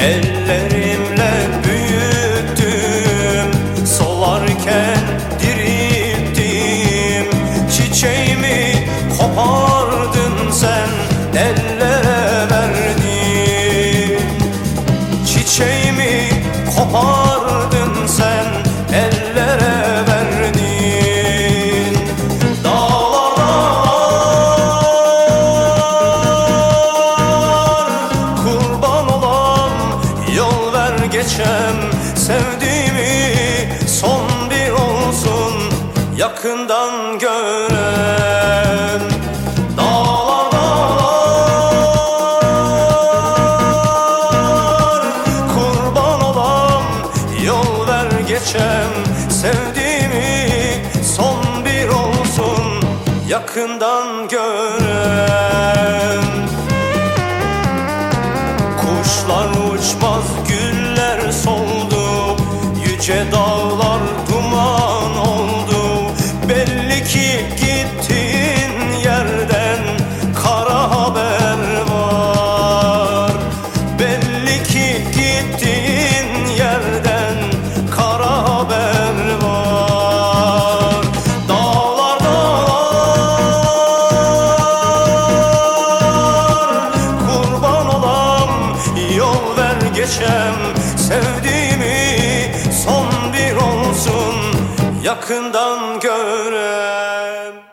Ellerimle büyüttüm Solarken dirittim Çiçeğimi kopardın sen Ellere verdin. Çiçeğimi kopardın vazgeçem Sevdiğimi son bir olsun Yakından gören Dağlar dağlar. Kurban olam yol ver geçem Sevdiğimi son bir olsun Yakından gören. Kuşlar uçmaz gül Yüce dağlar duman oldu. Belli ki gittiğin yerden kara haber var. Belli ki gittiğin yerden kara haber var. Dağlar dağlar kurban olam Yol ver geçem sevdiğimi yakından görem.